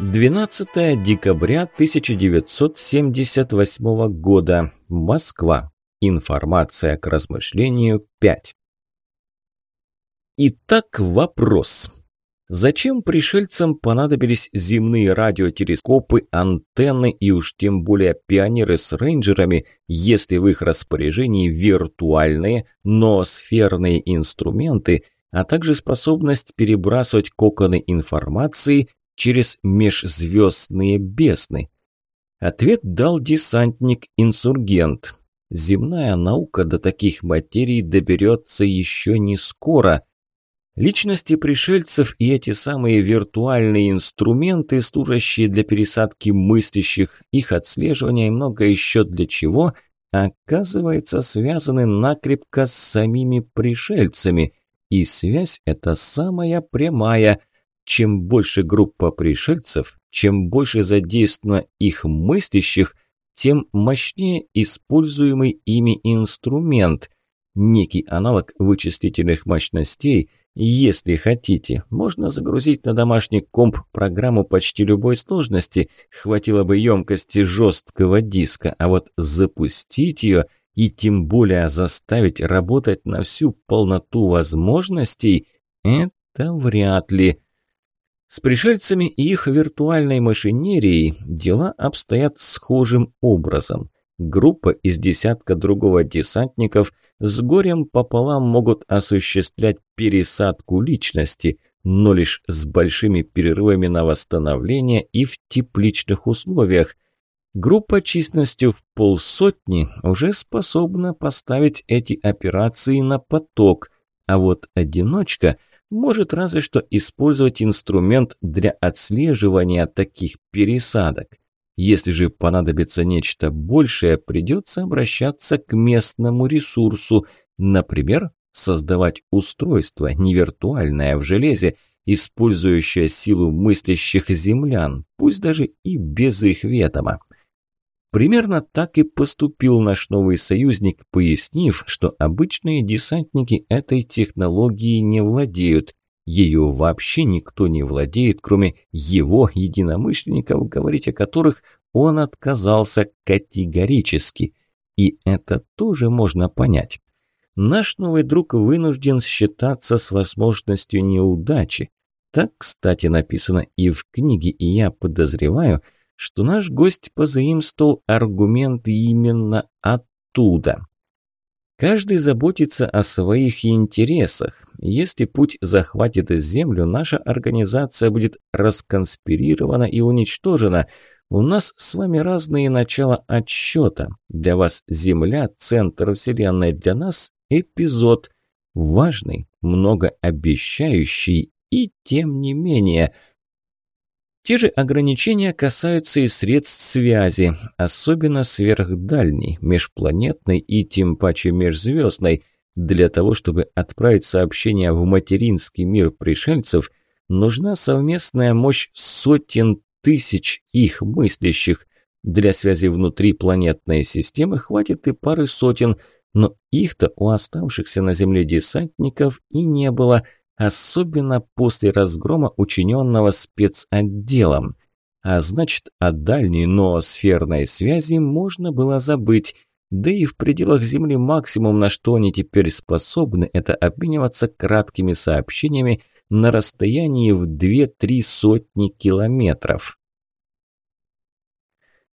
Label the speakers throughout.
Speaker 1: 12 декабря 1978 года. Москва. Информация к размышлению 5. Итак, вопрос. Зачем пришельцам понадобились земные радиотелескопы, антенны и уж тем более пионеры с рейнджерами, если в их распоряжении виртуальные, но сферные инструменты, а также способность перебрасывать коконы информации через межзвездные бездны? Ответ дал десантник-инсургент. Земная наука до таких материй доберется еще не скоро. Личности пришельцев и эти самые виртуальные инструменты, служащие для пересадки мыслящих, их отслеживания и много еще для чего, оказывается, связаны накрепко с самими пришельцами. И связь эта самая прямая, чем больше группа пришельцев, чем больше задействовано их мыслящих, тем мощнее используемый ими инструмент. Некий аналог вычислительных мощностей, если хотите, можно загрузить на домашний комп программу почти любой сложности, хватило бы емкости жесткого диска, а вот запустить ее и тем более заставить работать на всю полноту возможностей – это вряд ли. С пришельцами и их виртуальной машинерией дела обстоят схожим образом. Группа из десятка другого десантников с горем пополам могут осуществлять пересадку личности, но лишь с большими перерывами на восстановление и в тепличных условиях. Группа численностью в полсотни уже способна поставить эти операции на поток, а вот одиночка – может разве что использовать инструмент для отслеживания таких пересадок. Если же понадобится нечто большее, придется обращаться к местному ресурсу, например, создавать устройство, не виртуальное в железе, использующее силу мыслящих землян, пусть даже и без их ведома. Примерно так и поступил наш новый союзник, пояснив, что обычные десантники этой технологии не владеют. Ее вообще никто не владеет, кроме его единомышленников, говорить о которых он отказался категорически. И это тоже можно понять. Наш новый друг вынужден считаться с возможностью неудачи. Так, кстати, написано и в книге, и я подозреваю – что наш гость позаимствовал аргументы именно оттуда. Каждый заботится о своих интересах. Если путь захватит землю, наша организация будет расконспирирована и уничтожена. У нас с вами разные начала отсчета. Для вас Земля – центр Вселенной, для нас – эпизод. Важный, многообещающий и тем не менее – те же ограничения касаются и средств связи, особенно сверхдальней, межпланетной и тем паче межзвездной. Для того, чтобы отправить сообщение в материнский мир пришельцев, нужна совместная мощь сотен тысяч их мыслящих. Для связи внутри планетной системы хватит и пары сотен, но их-то у оставшихся на Земле десантников и не было – особенно после разгрома, учиненного спецотделом. А значит, о дальней ноосферной связи можно было забыть, да и в пределах Земли максимум, на что они теперь способны, это обмениваться краткими сообщениями на расстоянии в 2-3 сотни километров.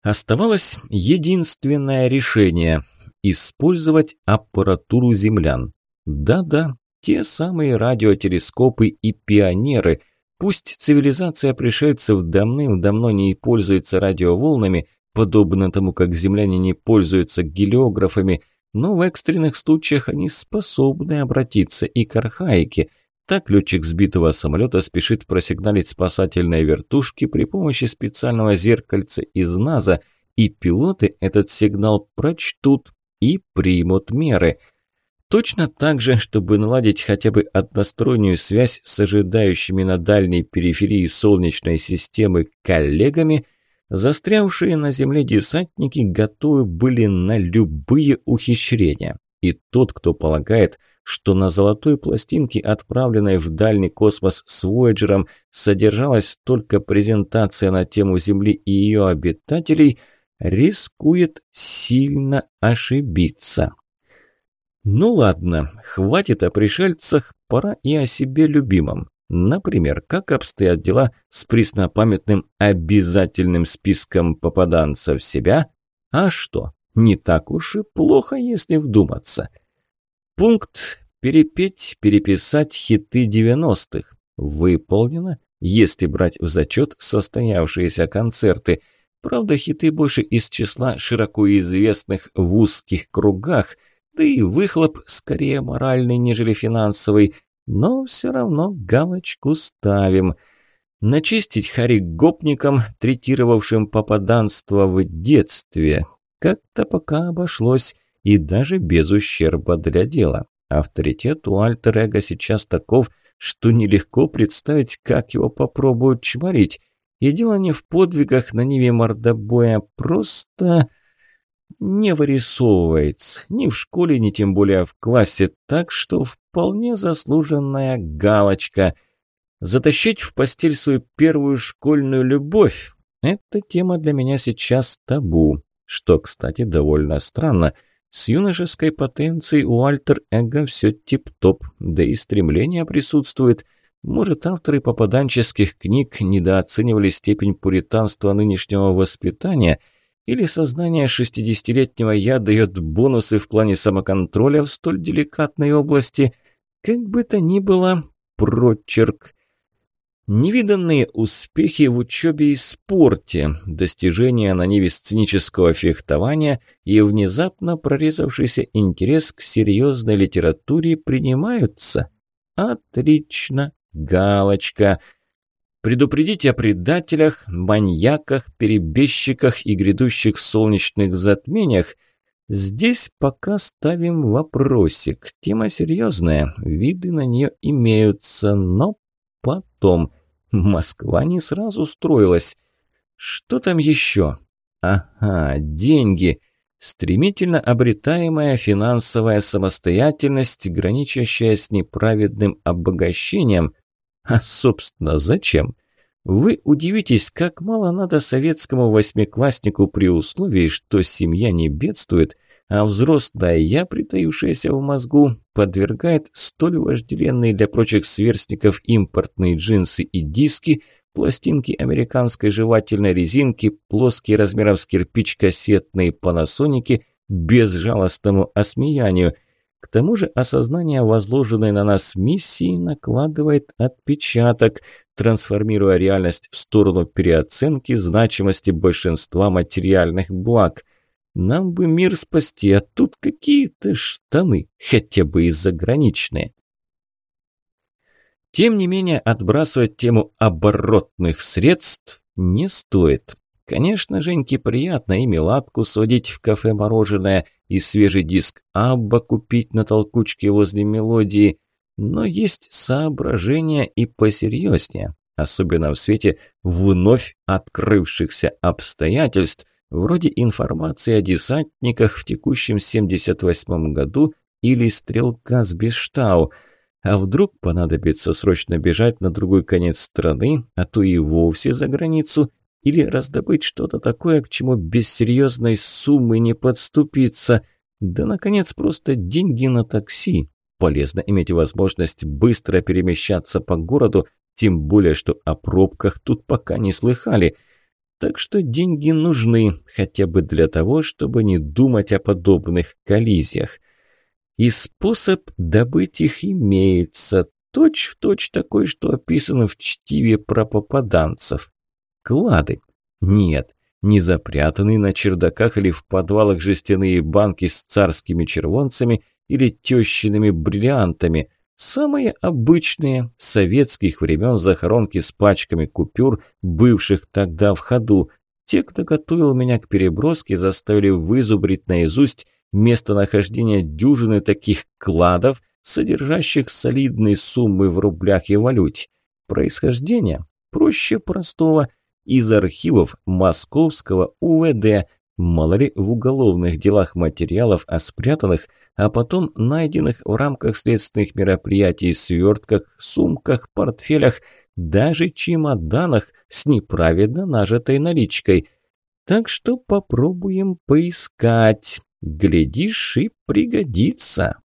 Speaker 1: Оставалось единственное решение – использовать аппаратуру землян. Да-да, те самые радиотелескопы и пионеры. Пусть цивилизация пришельцев давным-давно не пользуется радиоволнами, подобно тому, как земляне не пользуются гелиографами, но в экстренных случаях они способны обратиться и к архаике. Так летчик сбитого самолета спешит просигналить спасательной вертушке при помощи специального зеркальца из НАЗа, и пилоты этот сигнал прочтут и примут меры – Точно так же, чтобы наладить хотя бы одностороннюю связь с ожидающими на дальней периферии Солнечной системы коллегами, застрявшие на Земле десантники готовы были на любые ухищрения. И тот, кто полагает, что на золотой пластинке, отправленной в дальний космос с Вояджером, содержалась только презентация на тему Земли и ее обитателей, рискует сильно ошибиться. Ну ладно, хватит о пришельцах, пора и о себе любимом. Например, как обстоят дела с преснопамятным обязательным списком попаданцев себя? А что, не так уж и плохо, если вдуматься. Пункт «Перепеть, переписать хиты 90-х». Выполнено, если брать в зачет состоявшиеся концерты. Правда, хиты больше из числа широко известных в узких кругах, да и выхлоп скорее моральный, нежели финансовый – но все равно галочку ставим. Начистить Хари гопникам, третировавшим попаданство в детстве. Как-то пока обошлось, и даже без ущерба для дела. Авторитет у альтер-эго сейчас таков, что нелегко представить, как его попробуют чморить. И дело не в подвигах на Ниве мордобоя, просто не вырисовывается ни в школе, ни тем более в классе, так что вполне заслуженная галочка. Затащить в постель свою первую школьную любовь – эта тема для меня сейчас табу, что, кстати, довольно странно. С юношеской потенцией у альтер-эго все тип-топ, да и стремление присутствует. Может, авторы попаданческих книг недооценивали степень пуританства нынешнего воспитания – или сознание 60-летнего я дает бонусы в плане самоконтроля в столь деликатной области. Как бы то ни было, прочерк. Невиданные успехи в учебе и спорте, достижения на ниве сценического фехтования и внезапно прорезавшийся интерес к серьезной литературе принимаются. Отлично, галочка. Предупредить о предателях, маньяках, перебежчиках и грядущих солнечных затмениях. Здесь пока ставим вопросик. Тема серьезная, виды на нее имеются, но потом. Москва не сразу строилась. Что там еще? Ага, деньги. Стремительно обретаемая финансовая самостоятельность, граничащая с неправедным обогащением – а, собственно, зачем? Вы удивитесь, как мало надо советскому восьмикласснику при условии, что семья не бедствует, а взрослая я, притаившаяся в мозгу, подвергает столь вожделенные для прочих сверстников импортные джинсы и диски, пластинки американской жевательной резинки, плоские размером с кирпич кассетные панасоники безжалостному осмеянию – к тому же осознание возложенной на нас миссии накладывает отпечаток, трансформируя реальность в сторону переоценки значимости большинства материальных благ. Нам бы мир спасти, а тут какие-то штаны, хотя бы и заграничные. Тем не менее, отбрасывать тему оборотных средств не стоит. Конечно, Женьке приятно и меладку сводить в кафе мороженое, и свежий диск Абба купить на толкучке возле мелодии, но есть соображения и посерьезнее, особенно в свете вновь открывшихся обстоятельств, вроде информации о десантниках в текущем 78 году или стрелка с Бештау. А вдруг понадобится срочно бежать на другой конец страны, а то и вовсе за границу – или раздобыть что-то такое, к чему без серьезной суммы не подступиться. Да, наконец, просто деньги на такси. Полезно иметь возможность быстро перемещаться по городу, тем более, что о пробках тут пока не слыхали. Так что деньги нужны, хотя бы для того, чтобы не думать о подобных коллизиях. И способ добыть их имеется, точь-в-точь точь такой, что описано в чтиве про попаданцев. Клады. Нет, не запрятанные на чердаках или в подвалах жестяные банки с царскими червонцами или тещиными бриллиантами. Самые обычные, советских времен захоронки с пачками купюр, бывших тогда в ходу. Те, кто готовил меня к переброске, заставили вызубрить наизусть местонахождение дюжины таких кладов, содержащих солидные суммы в рублях и валюте. Происхождение проще простого – из архивов московского УВД. Мало ли в уголовных делах материалов о спрятанных, а потом найденных в рамках следственных мероприятий свертках, сумках, портфелях, даже чемоданах с неправедно нажитой наличкой. Так что попробуем поискать. Глядишь, и пригодится.